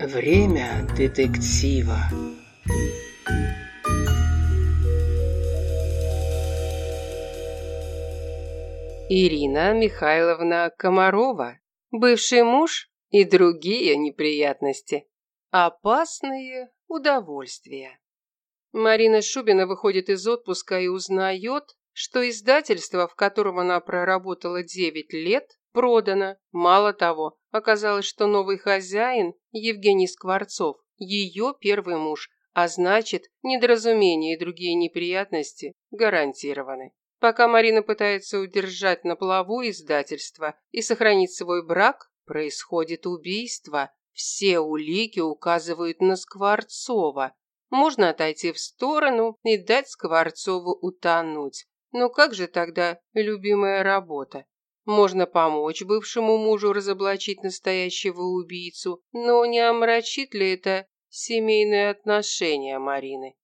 Время детектива. Ирина Михайловна Комарова, бывший муж и другие неприятности. Опасные удовольствия. Марина Шубина выходит из отпуска и узнает, что издательство, в котором она проработала 9 лет, продано. Мало того, оказалось, что новый хозяин, Евгений Скворцов, ее первый муж, а значит, недоразумения и другие неприятности гарантированы. Пока Марина пытается удержать на плаву издательство и сохранить свой брак, происходит убийство. Все улики указывают на Скворцова. Можно отойти в сторону и дать Скворцову утонуть. Но как же тогда любимая работа? Можно помочь бывшему мужу разоблачить настоящего убийцу, но не омрачит ли это семейные отношения Марины?